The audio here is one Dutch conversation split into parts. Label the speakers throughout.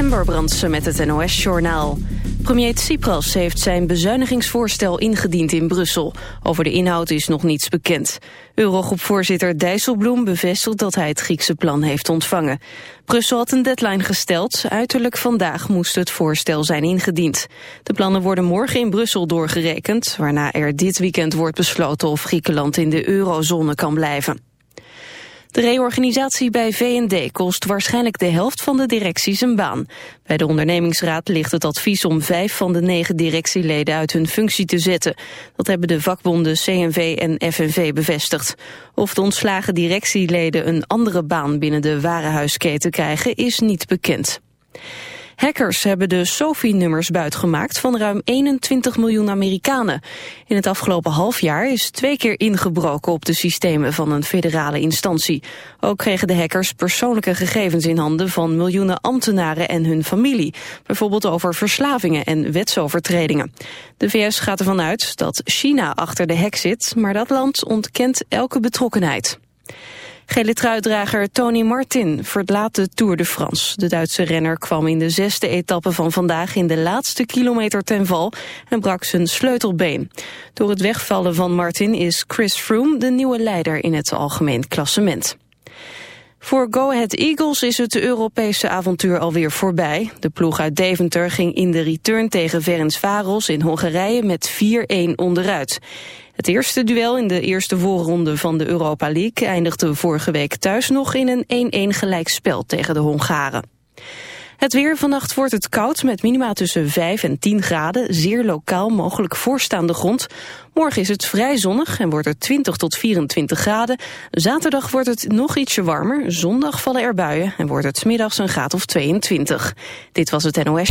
Speaker 1: Ember Brandsen met het NOS-journaal. Premier Tsipras heeft zijn bezuinigingsvoorstel ingediend in Brussel. Over de inhoud is nog niets bekend. Eurogroepvoorzitter Dijsselbloem bevestigt dat hij het Griekse plan heeft ontvangen. Brussel had een deadline gesteld. Uiterlijk vandaag moest het voorstel zijn ingediend. De plannen worden morgen in Brussel doorgerekend... waarna er dit weekend wordt besloten of Griekenland in de eurozone kan blijven. De reorganisatie bij V&D kost waarschijnlijk de helft van de directie zijn baan. Bij de ondernemingsraad ligt het advies om vijf van de negen directieleden uit hun functie te zetten. Dat hebben de vakbonden CNV en FNV bevestigd. Of de ontslagen directieleden een andere baan binnen de warenhuisketen krijgen is niet bekend. Hackers hebben de SOFI-nummers buitgemaakt van ruim 21 miljoen Amerikanen. In het afgelopen half jaar is twee keer ingebroken op de systemen van een federale instantie. Ook kregen de hackers persoonlijke gegevens in handen van miljoenen ambtenaren en hun familie. Bijvoorbeeld over verslavingen en wetsovertredingen. De VS gaat ervan uit dat China achter de hack zit, maar dat land ontkent elke betrokkenheid. Gele truitdrager Tony Martin verlaat de Tour de France. De Duitse renner kwam in de zesde etappe van vandaag in de laatste kilometer ten val en brak zijn sleutelbeen. Door het wegvallen van Martin is Chris Froome de nieuwe leider in het algemeen klassement. Voor Go Ahead Eagles is het Europese avontuur alweer voorbij. De ploeg uit Deventer ging in de return tegen Ferencvaros in Hongarije met 4-1 onderuit. Het eerste duel in de eerste voorronde van de Europa League eindigde vorige week thuis nog in een 1-1 gelijkspel tegen de Hongaren. Het weer vannacht wordt het koud met minima tussen 5 en 10 graden, zeer lokaal mogelijk voorstaande grond. Morgen is het vrij zonnig en wordt het 20 tot 24 graden. Zaterdag wordt het nog ietsje warmer, zondag vallen er buien en wordt het smiddags een graad of 22. Dit was het NOS.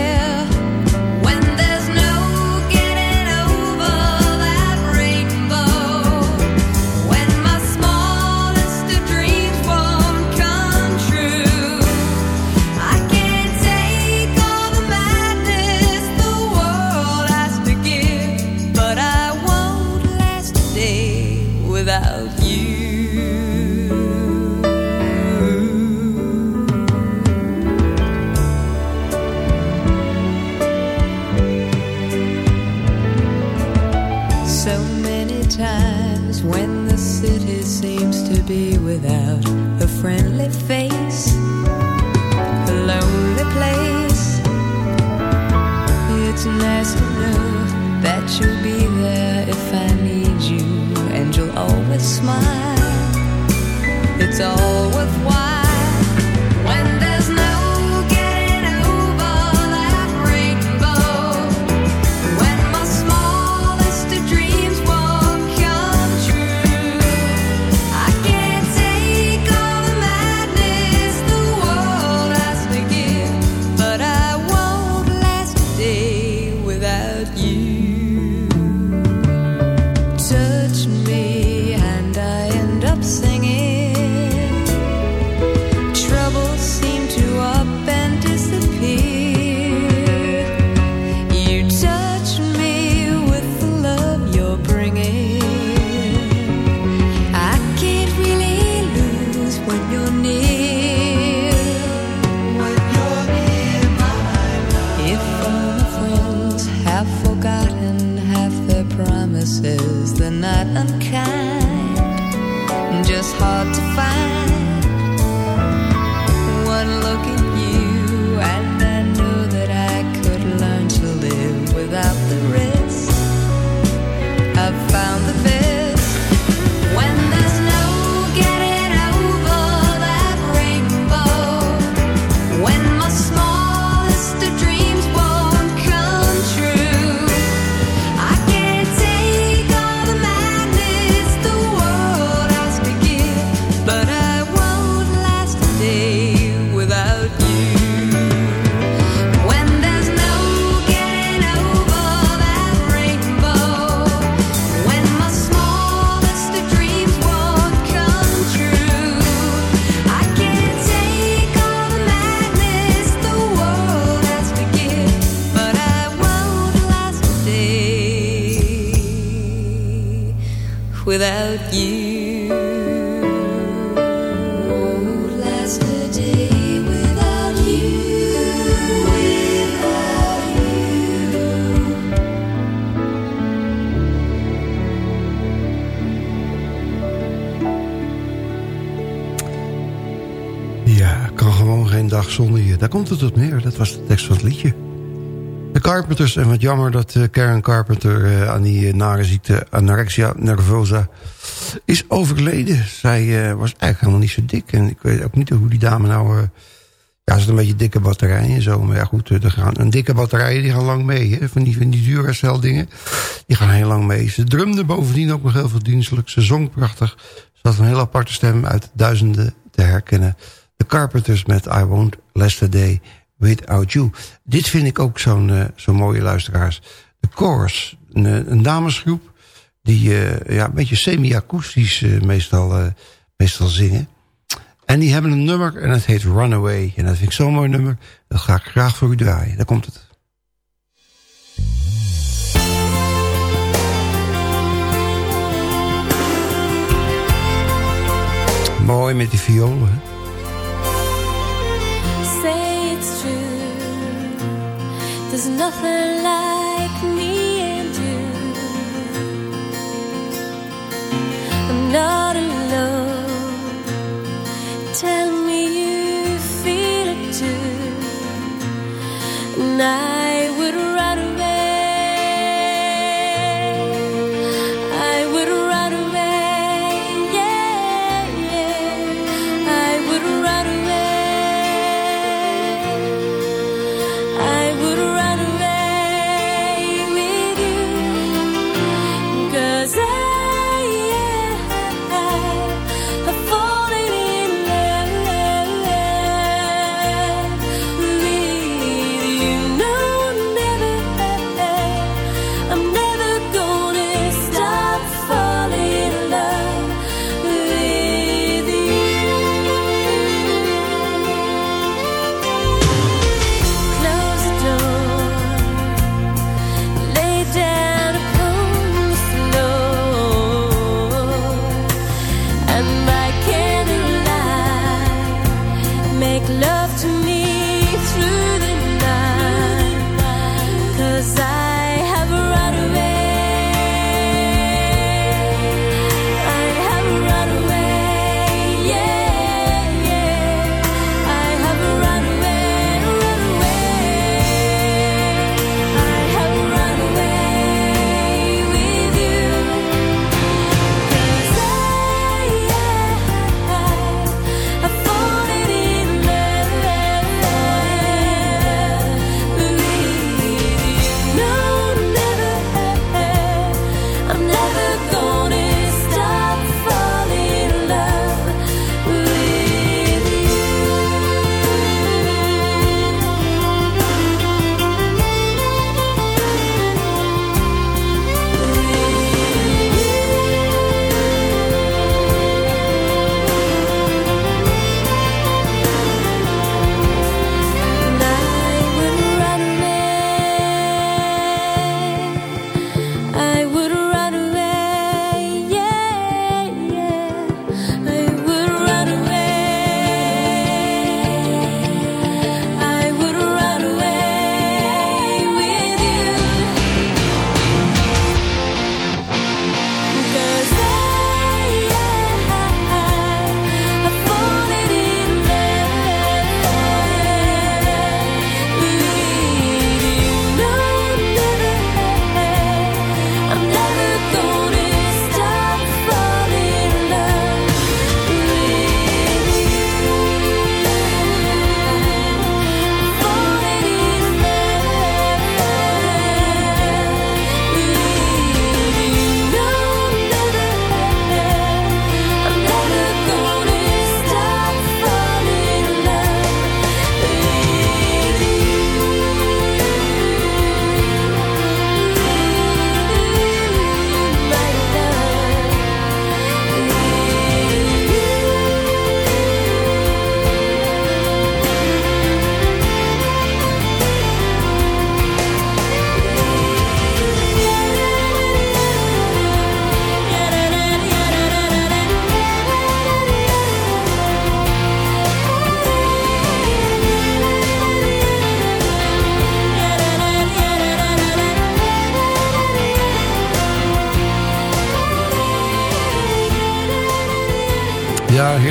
Speaker 2: without you. So many times when the city seems to be without a friendly face, a lonely place, it's nice to know that
Speaker 3: you'll be there if I need you angel always smile. It's all worthwhile. Was de liedje. Carpenters. En wat jammer dat uh, Karen Carpenter uh, aan die uh, nare ziekte anorexia nervosa is overleden. Zij was eigenlijk helemaal niet zo dik. En ik weet ook niet hoe die dame nou... ja, ze een beetje dikke batterijen en zo. Maar ja, goed, er gaan, een dikke batterijen die gaan lang mee. Hè? Van die, van die Duracell dingen. Die gaan heel lang mee. Ze drumde bovendien ook nog heel veel dienstelijk. Ze zong prachtig. Ze had een heel aparte stem uit duizenden te herkennen. De Carpenters met I Won't Last a Day... Without You. Dit vind ik ook zo'n zo mooie luisteraars. De Chorus, een, eh, damesgroep die uh, ja, een beetje semi-akoestisch meestal, meestal zingen. En die hebben een nummer en het heet Runaway. En dat vind ik zo'n mooi nummer. Dat ga ik graag voor u draaien. Daar komt het. Mooi met die violen, hè?
Speaker 4: There's nothing like me and you. I'm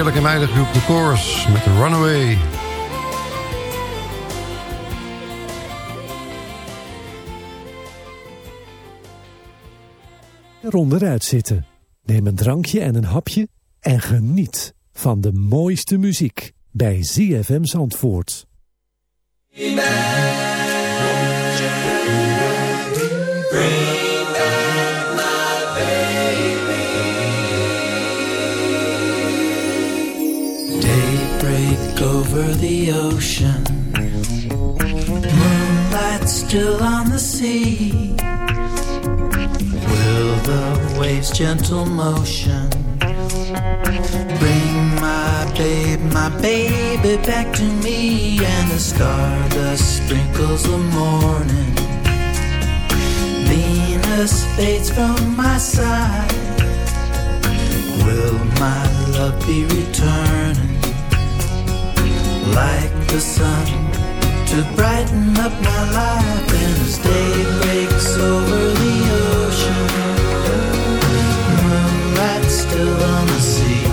Speaker 5: heerlijke meidengroep The Chorus met Runaway.
Speaker 6: Eronderuit zitten. Neem een drankje en een hapje en geniet van de mooiste muziek bij ZFM Zandvoort.
Speaker 7: Over the ocean. Moonlight still on the sea. Will the waves gentle motion Bring my babe, my baby back to me? And the stardust sprinkles the morning. Venus fades from my side Will my love be returning Like the sun to brighten up my life And as day breaks over the ocean. Moonlight still on the sea.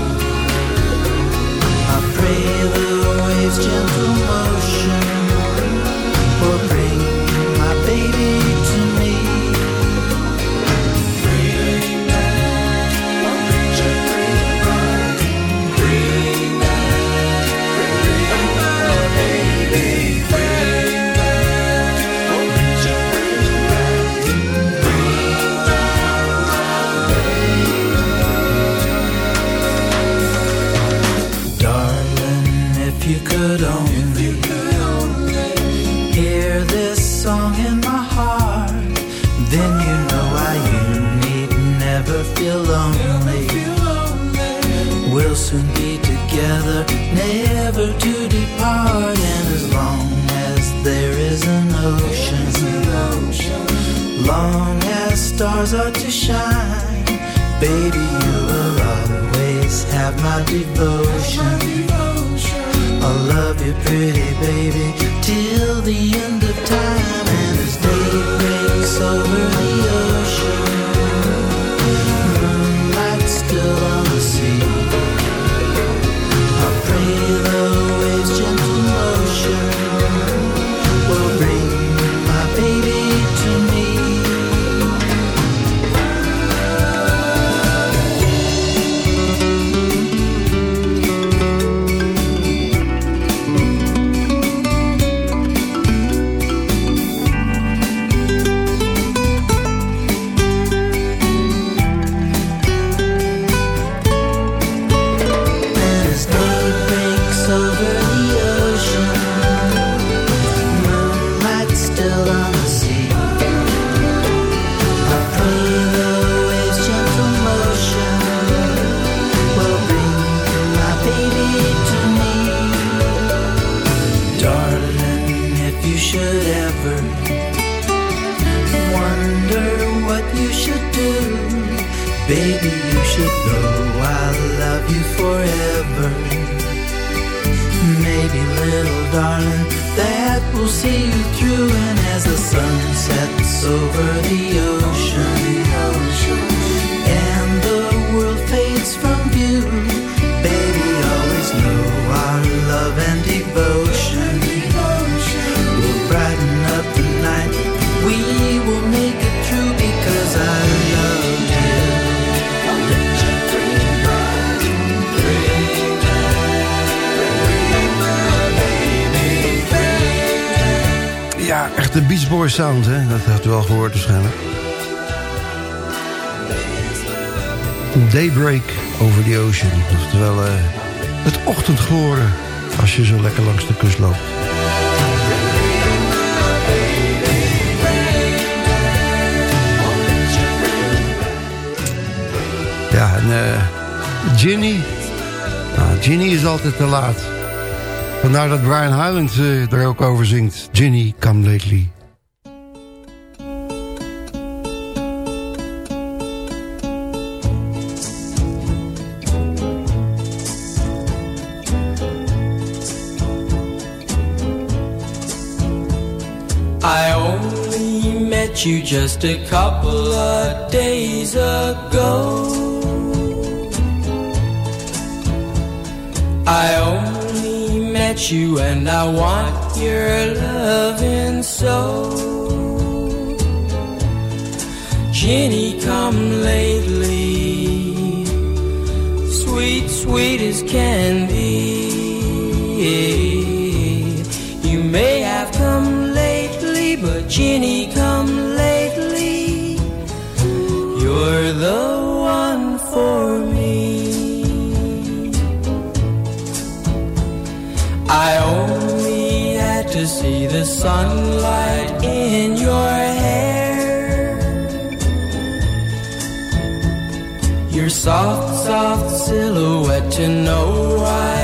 Speaker 7: I pray the waves gentle know I love you forever. Maybe, little darling, that will see you through. And as the sun sets over the ocean,
Speaker 5: de Beach Boys sound, hè? Dat had u wel gehoord waarschijnlijk. Daybreak over the ocean. Oftewel eh, het ochtendgloren als je zo lekker langs de kust loopt. Ja, en eh Ginny. Nou, Ginny is altijd te laat. Vandaar dat Brian Hyland eh, er ook over zingt. Ginny, come lately.
Speaker 8: I only met you just a couple of days ago. You and I want your loving so. Jenny, come lately, sweet, sweet as candy. You may have come lately, but Jenny, the sunlight in your hair. Your soft, soft silhouette to know I'd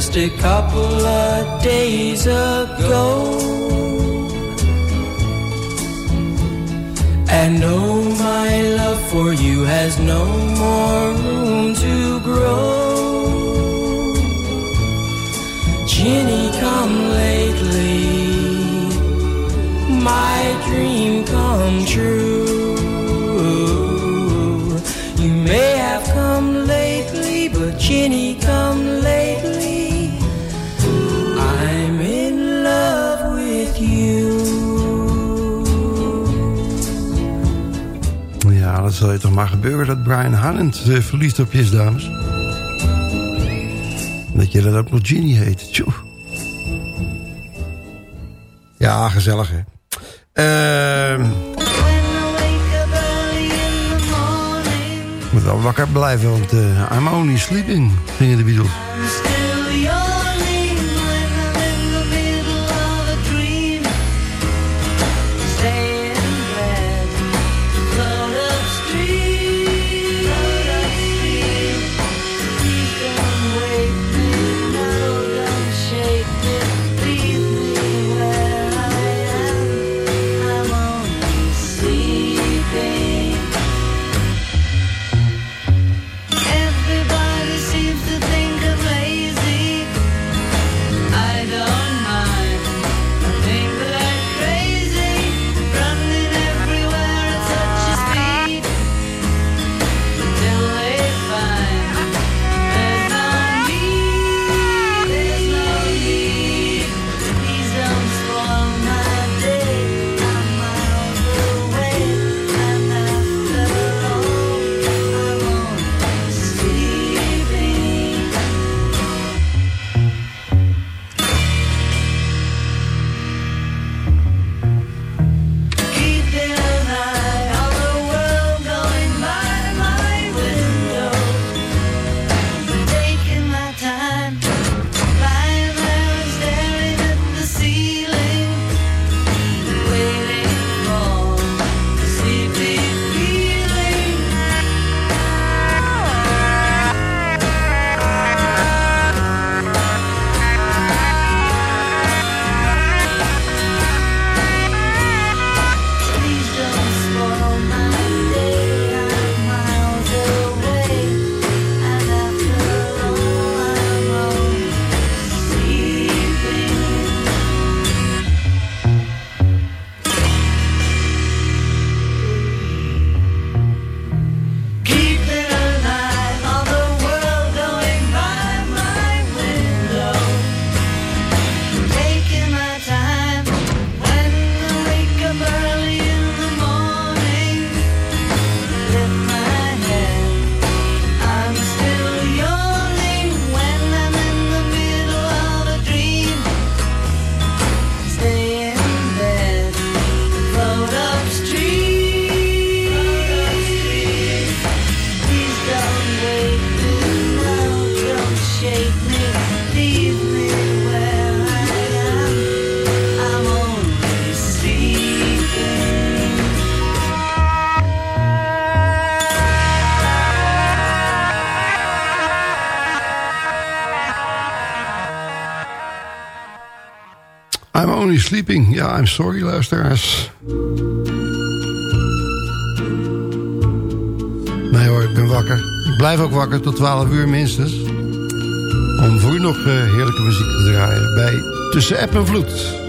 Speaker 8: just a couple of days ago. And oh, my love for you has no more room to grow. Ginny,
Speaker 5: Ja, dat zal je toch maar gebeuren dat Brian Harland uh, verliefd op je dames. Dat je dat ook nog Ginny heet. Tjoe. Ja, gezellig hè. Ehm moet wel wakker blijven, want eh, I'm only sleeping, gingen de Beatles.
Speaker 7: Sleeping.
Speaker 9: Ja, I'm sorry, luisteraars. Nee hoor, ik ben wakker. Ik blijf ook wakker tot 12 uur minstens. Om voor u nog uh, heerlijke muziek te draaien bij Tussen App en Vloed.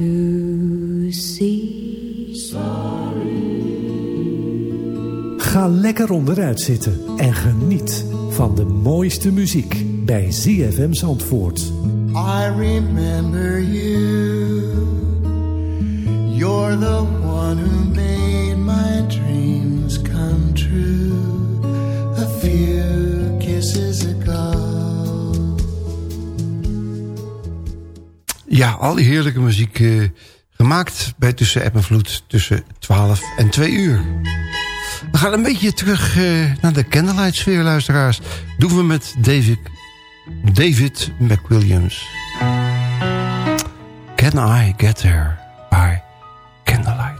Speaker 10: To see.
Speaker 6: Ga lekker onderuit zitten en geniet van de mooiste muziek bij ZFM Zandvoort.
Speaker 7: I remember you. You're the one who made
Speaker 9: Ja, al die heerlijke muziek eh, gemaakt bij Tussen App en Vloed tussen 12 en 2 uur. We gaan een beetje terug eh, naar de candlelight sfeer, luisteraars. Doen we met David, David McWilliams. Can I get there by candlelight?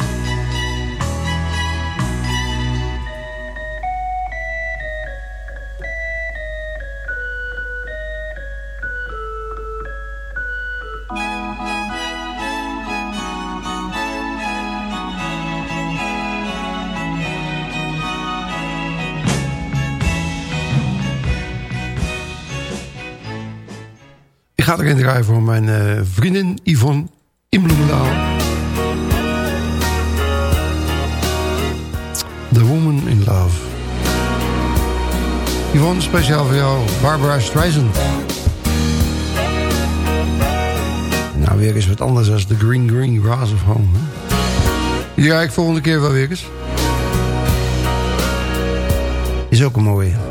Speaker 9: ga erin draaien voor mijn eh, vriendin Yvonne in Bloemendaal. The Woman in Love. Yvonne, speciaal voor jou, Barbara Streisand. Nou, weer eens wat anders dan de Green Green Grass of Home. Ja, Die ga ik volgende keer wel weer eens. Is ook een mooie.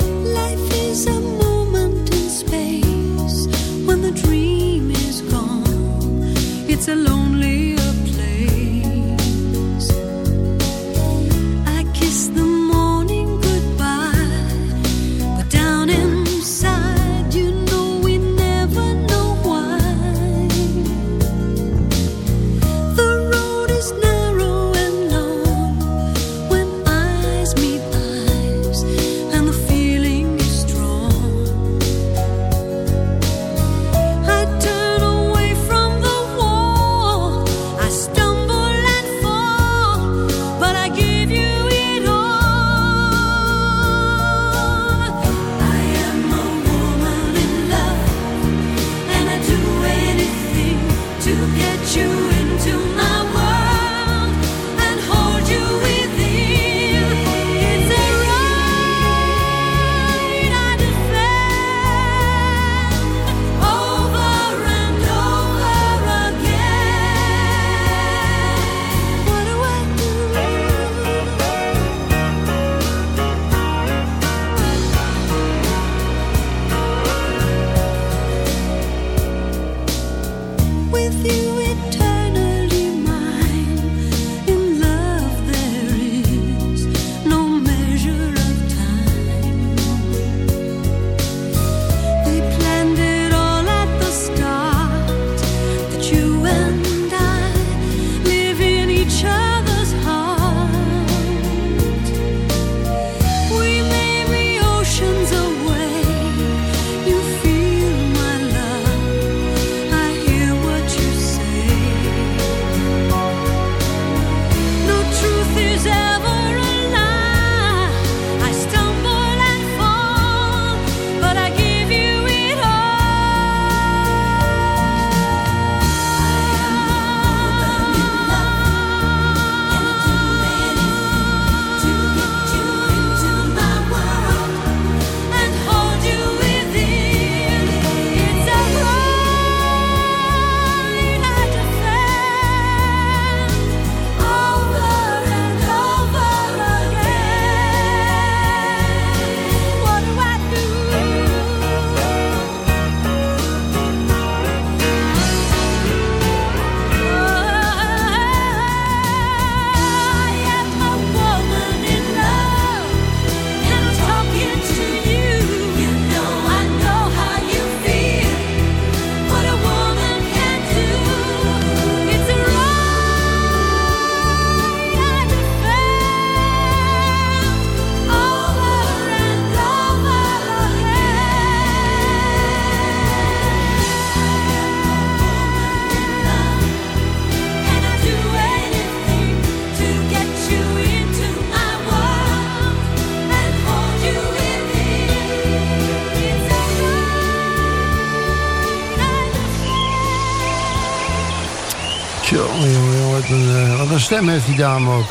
Speaker 9: stem heeft die dame ook.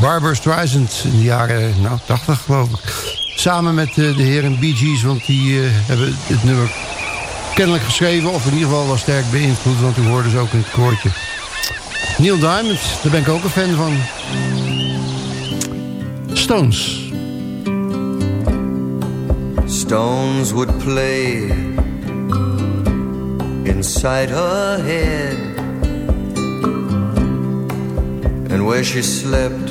Speaker 5: Barbara Streisand in de jaren nou, 80 geloof ik. Samen met eh, de heren Bee Gees, want die eh, hebben het nummer kennelijk geschreven... of in ieder geval wel sterk beïnvloed, want u hoorde ze ook in het koortje. Neil Diamond, daar ben ik ook een fan van. Stones.
Speaker 11: Stones would play inside her head And where she slept,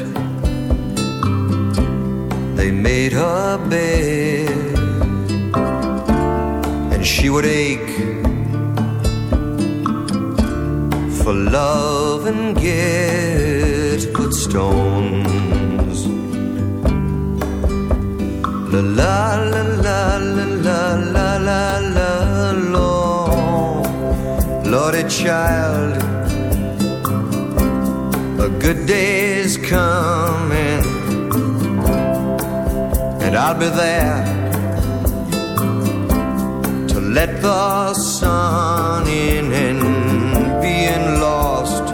Speaker 11: they made her bed. And she would ache for love and get good stones. La la la la la la la la la child, a good day's coming, and I'll be there to let the sun in and being lost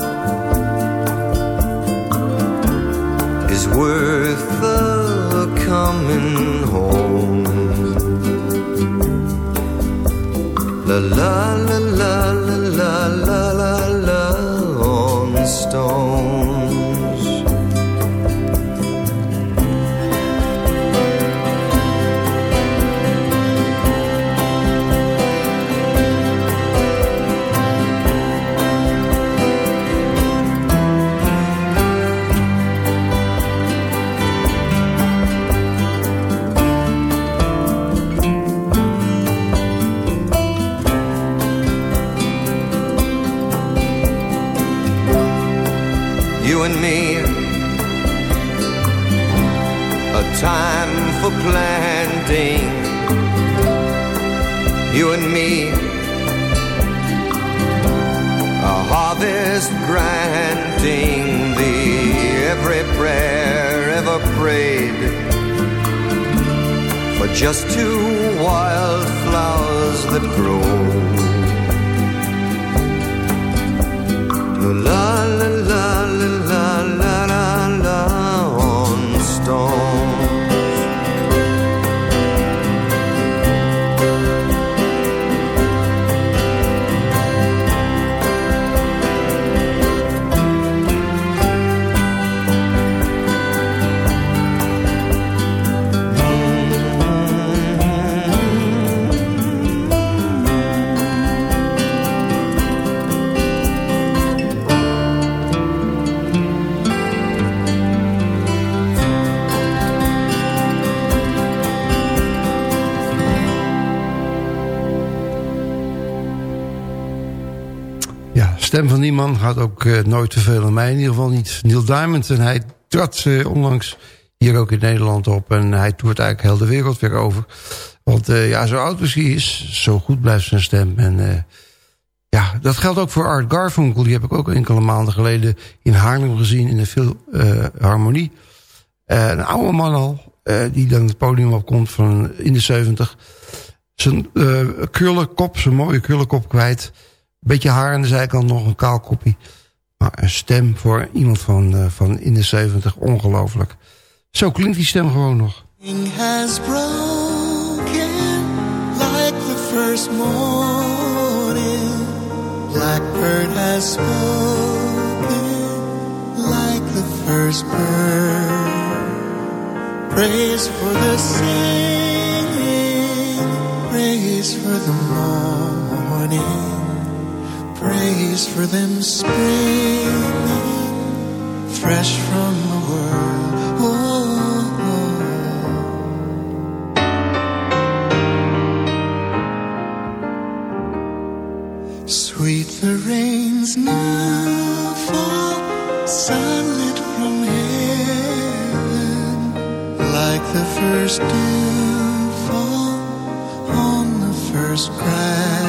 Speaker 11: is worth the coming home. La la la la la la la la on the stone. You and me. A time for planting. You and me. A harvest granting. Thee every prayer ever prayed. For just two wild flowers that grow. La la
Speaker 5: stem van die man gaat ook eh, nooit te veel aan mij. In ieder geval niet Neil Diamond. En hij trad eh, onlangs hier ook in Nederland op. En hij toert eigenlijk heel de wereld weer over. Want eh, ja, zo oud als hij is, zo goed blijft zijn stem. En ja, dat geldt ook voor Art Garfunkel. Die heb ik ook enkele maanden geleden in Haarlem gezien in de Philharmonie. Een oude man al, die dan het podium opkomt van in de 70. Zijn eh krullenkop, zijn mooie krullenkop kwijt. Beetje haar aan de zijkant, nog een kaal koppie. Maar een stem voor iemand van, eh, van in de 70, ongelooflijk. Zo klinkt die stem gewoon nog.
Speaker 7: has broken like the first morning. Blackbird has spoken like the first bird. Praise for the singing, praise for the morning, praise for them springing fresh from the world. Oh, Sweet the rains now fall, sunlit from heaven, like the first dew fall on the first grass.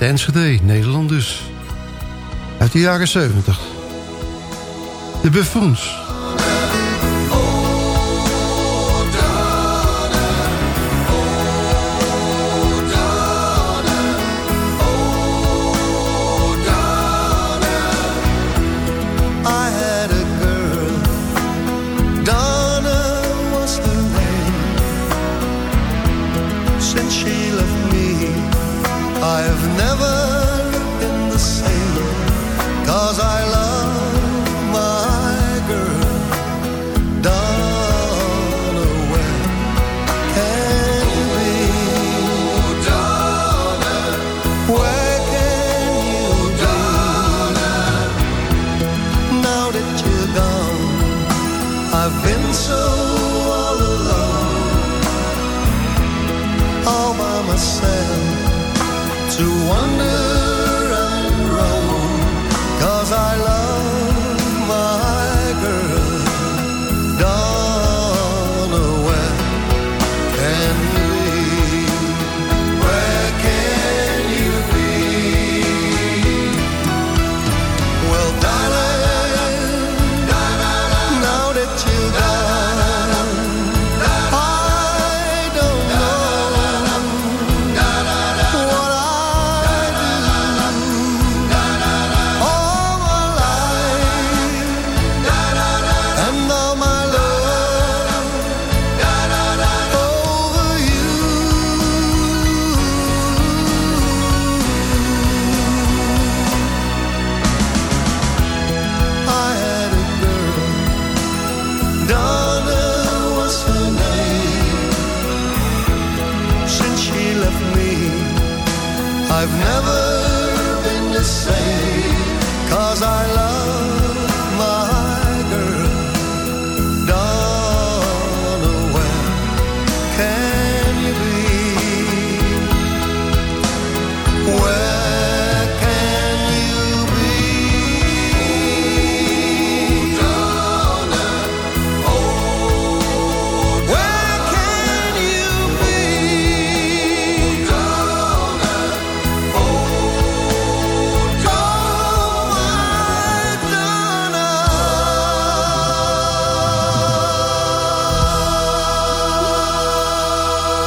Speaker 12: uit Enschede, Nederland dus. Uit de jaren 70. De Buffoons.
Speaker 11: Where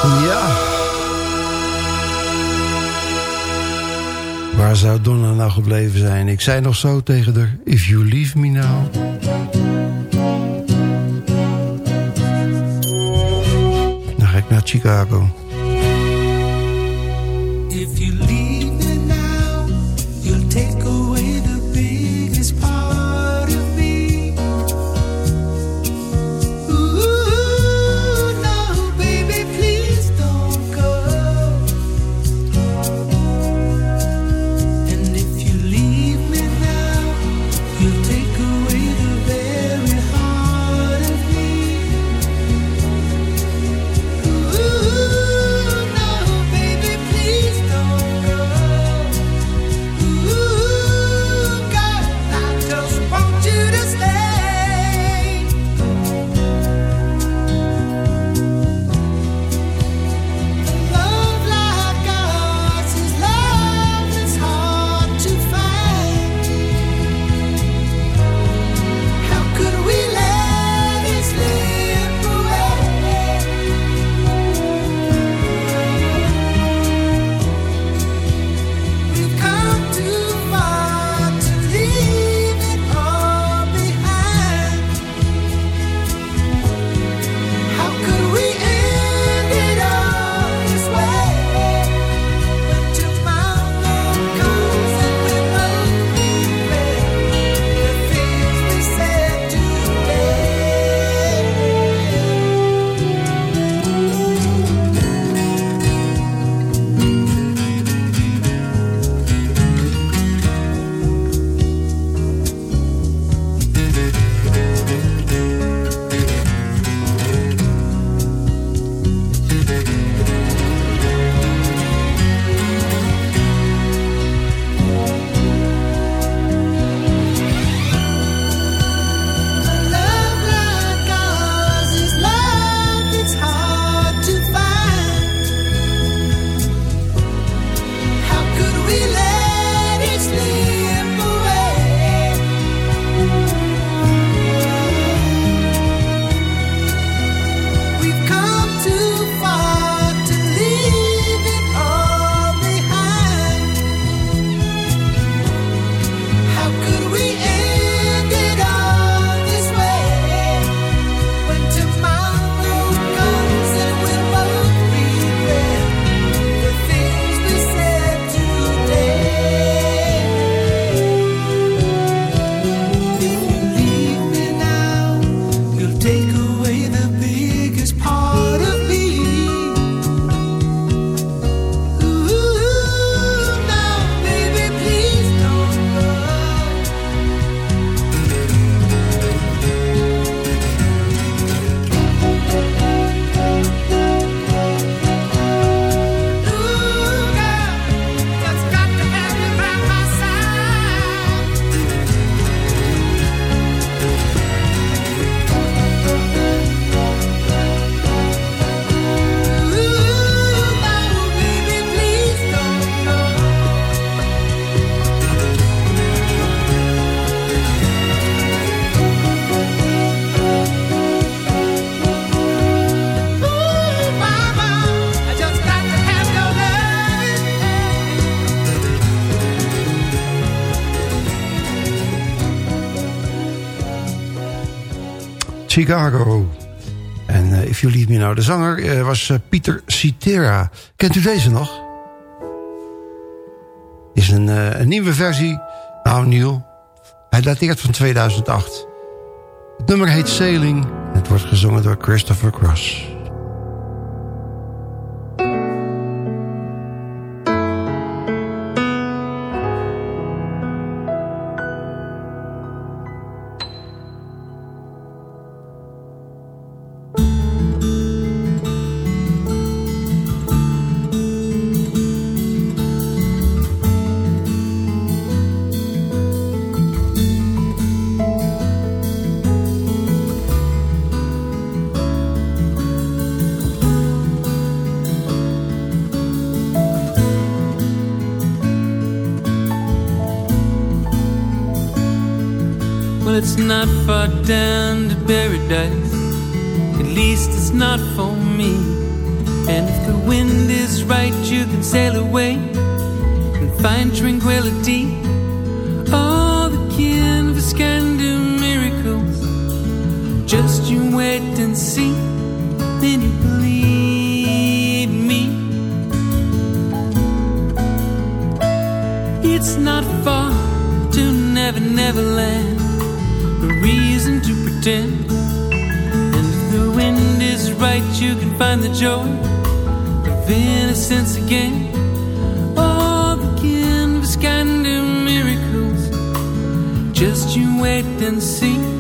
Speaker 12: Ja. Waar zou Donna nou gebleven zijn? Ik zei nog zo tegen haar, if you leave me now... Dan ga ik naar Chicago.
Speaker 5: Chicago. En eh, If You Leave Me Now, de zanger eh, was eh, Pieter Citera. Kent u deze nog? Is een, een nieuwe versie. Nou, nieuw. Hij dateert van 2008. Het nummer heet Sailing. Het wordt gezongen door Christopher Cross.
Speaker 13: Not for me. And if the wind is right, you can sail away and find tranquility. All the canvas can do miracles. Just you wait and see, then you believe me. It's not far to Never Never Land. You can find the joy of innocence again. All the canvas can do miracles. Just you wait and see.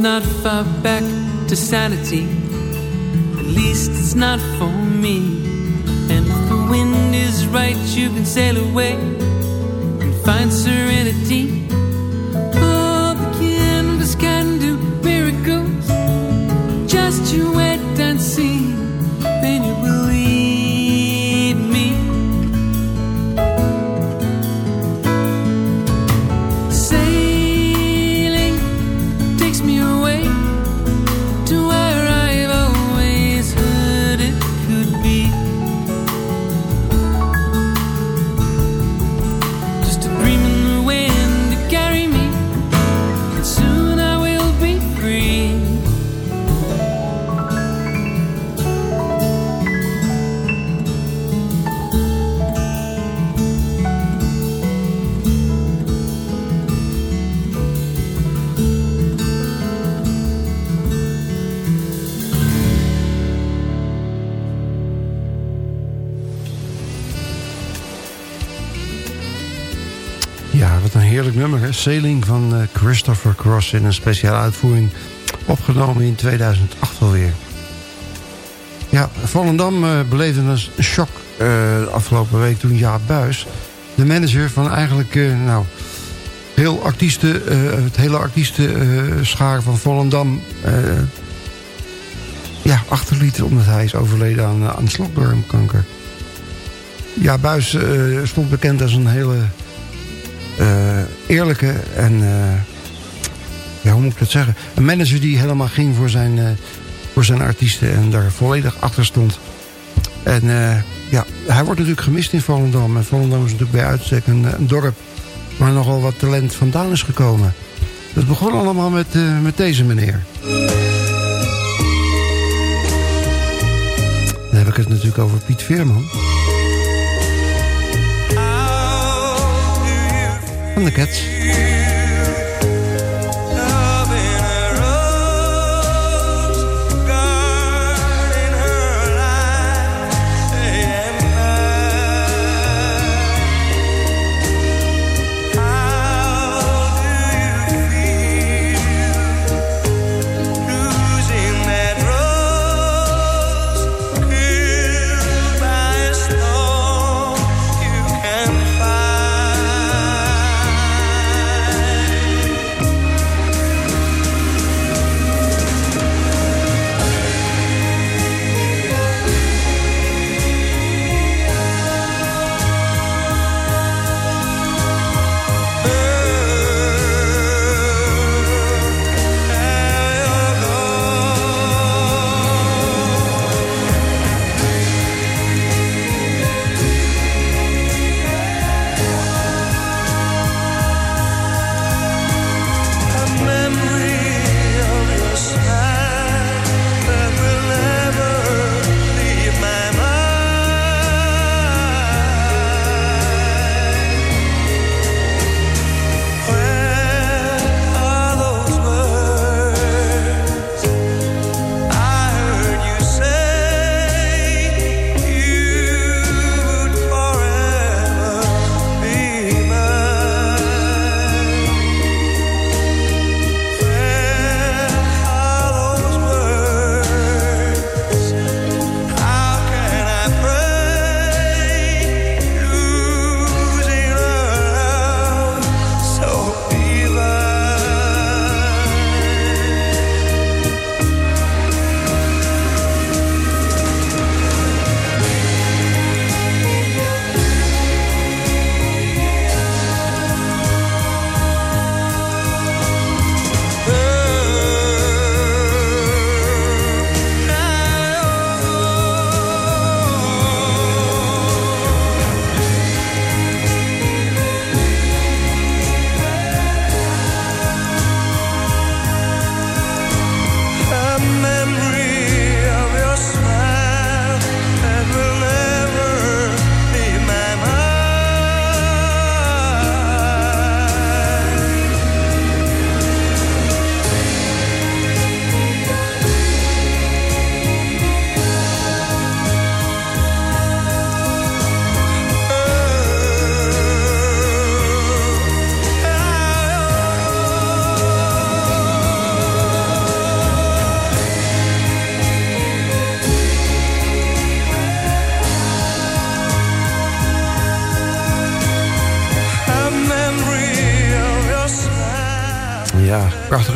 Speaker 13: Not far back to sanity. At least it's not for me. And if the wind is right, you can sail away and find serenity. Sailing
Speaker 5: van eh, Christopher Cross... in een speciale uitvoering opgenomen in 2008 alweer. Ja, Volendam uh, beleefde een shock uh, afgelopen week toen Jaap Buis... de manager van eigenlijk, nou... Heel artiesten, het hele artiestenschaar van Volendam... ja, achterliet omdat hij is overleden aan, aan slokdarmkanker. Ja, Buis stond bekend als een hele eerlijke en... ja, hoe moet ik dat zeggen? Een manager die helemaal ging voor zijn voor zijn artiesten en daar volledig achter stond. En ja, hij wordt natuurlijk gemist in Volendam. En Volendam is natuurlijk bij uitstek een, dorp waar nogal wat talent vandaan is gekomen. Dat begon allemaal met, met deze meneer. Dan heb ik het natuurlijk over Piet Veerman. from the Cats.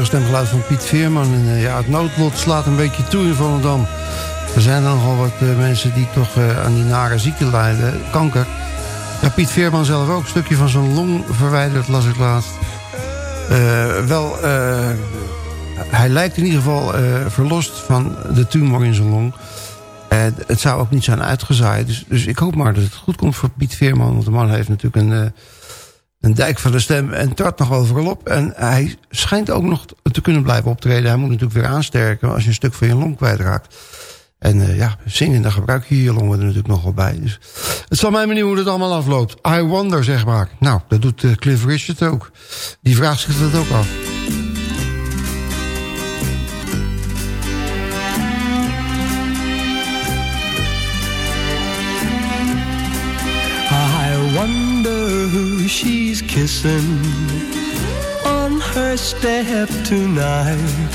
Speaker 5: Stemgeluid van Piet Veerman. En uh, ja, het noodlot slaat een beetje toe in Volendam. Er zijn nogal wat uh, mensen die toch uh, aan die nare ziekte lijden. Kanker. Ja, Piet Veerman zelf ook. Een stukje van zijn long verwijderd, las ik laatst. wel, hij lijkt in ieder geval verlost van de tumor in zijn long. het zou ook niet zijn uitgezaaid. Dus, dus ik hoop maar dat het goed komt voor Piet Veerman. Want de man heeft natuurlijk een een dijk van de stem en trad nog overal op. En hij schijnt ook nog te kunnen blijven optreden. Hij moet natuurlijk weer aansterken als je een stuk van je long kwijtraakt. En uh, ja, zingen, daar gebruik je je longen er natuurlijk nog wel bij. Dus het zal mij benieuwen hoe het allemaal afloopt. I wonder, zeg maar. Nou, dat doet uh, Cliff Richard ook. Die vraagt zich dat ook af.
Speaker 14: Wonder who she's kissing on her step tonight.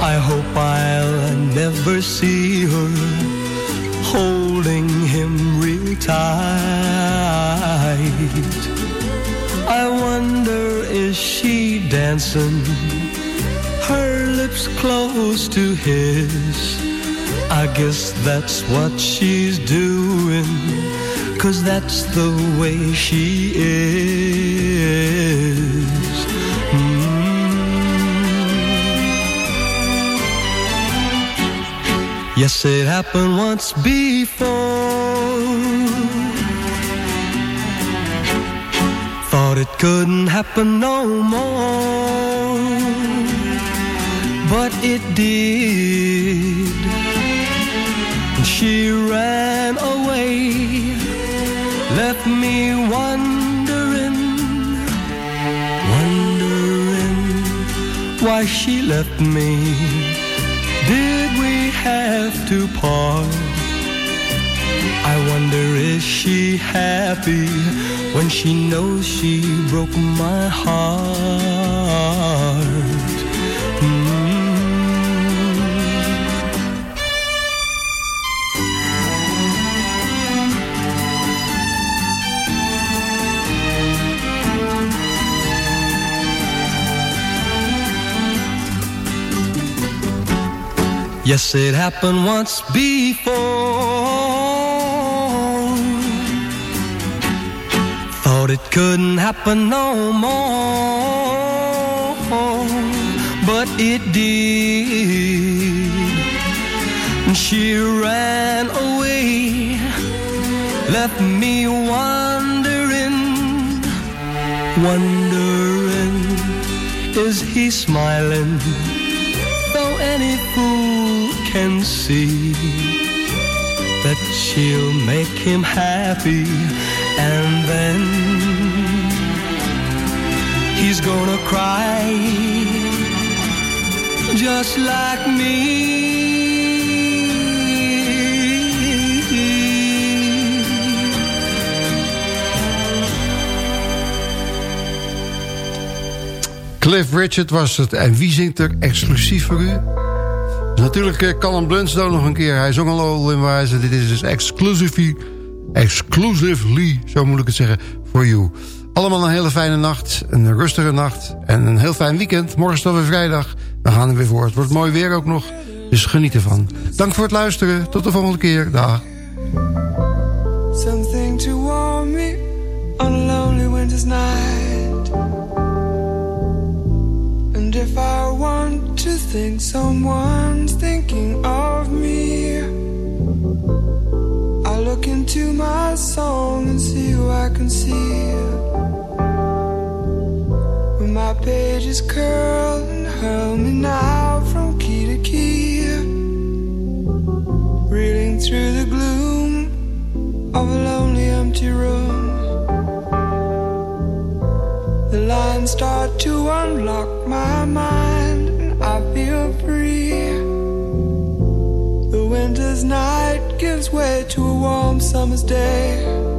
Speaker 14: I hope I'll never see her holding him real tight. I wonder is she dancing her lips close to his I guess that's what she's doing Cause that's the way she is. Mm. Yes, it happened once before. Thought it couldn't happen no more But it did she ran away. Left me wondering Wondering Why she left me. Did we have to part? I wonder is she happy when she knows she broke my heart? Yes, it happened once before. Thought it couldn't happen no more, but it did. And she ran away, left me wondering, wondering, is he smiling? Though any fool can see that she'll make him happy, and then he's gonna cry just like me.
Speaker 5: Cliff Richard was het. En wie zingt er exclusief voor u? Natuurlijk eh, Callum Blunstone nog een keer. Hij zong al in Wijze. Dit is dus exclusively, exclusively, zo moet ik het zeggen, voor you. Allemaal een hele fijne nacht. Een rustige nacht. En een heel fijn weekend. Morgen is het weer vrijdag. We gaan er weer voor. Het wordt mooi weer ook nog. Dus geniet ervan. Dank voor het luisteren. Tot de volgende keer. Dag.
Speaker 15: Something to warm me on a lonely night. If I want to think someone's thinking of me, I look into my song and see who I can see. When my pages curl and hurl me now from key to key, reeling through the gloom of a lonely empty room. Start to unlock my mind and I feel free. The winter's night gives way to a warm summer's day.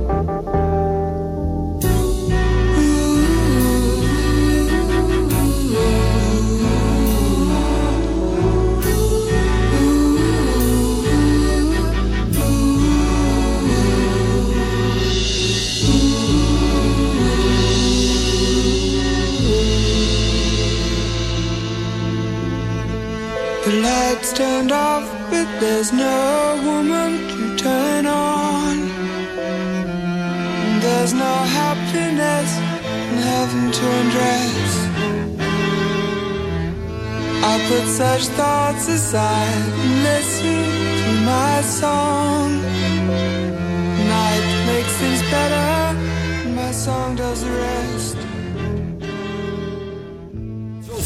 Speaker 15: Lights turned off, but there's no woman to turn on. There's no happiness in heaven to undress. I put such thoughts aside and listen to my song. Night makes things better, my song does the rest.